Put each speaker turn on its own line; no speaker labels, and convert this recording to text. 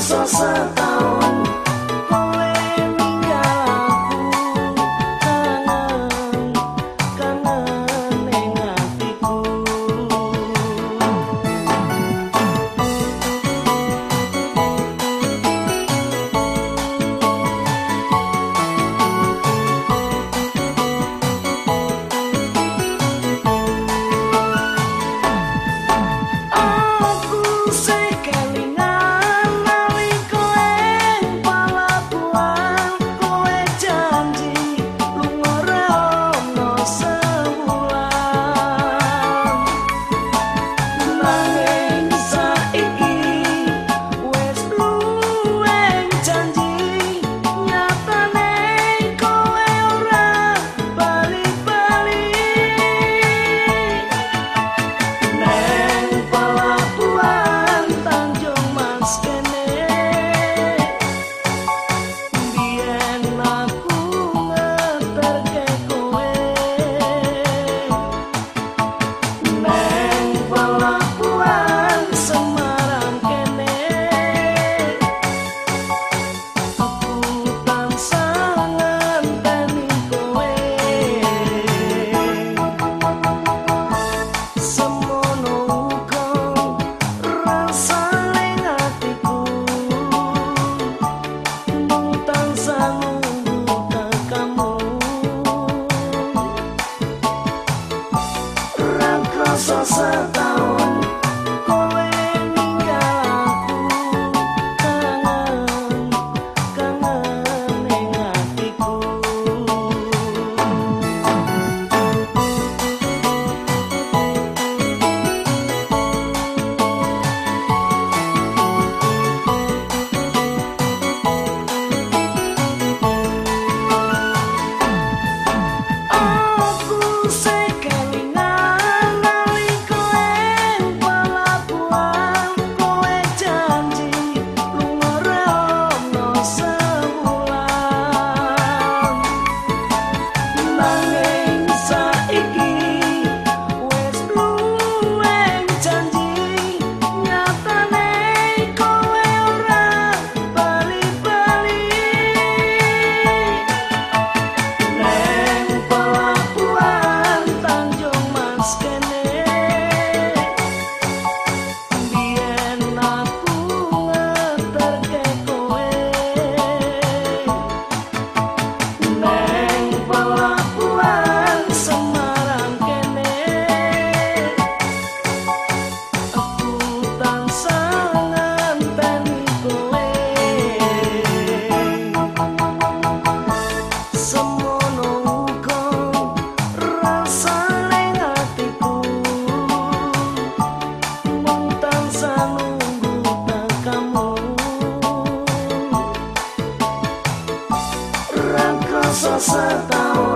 说说唱。sou santa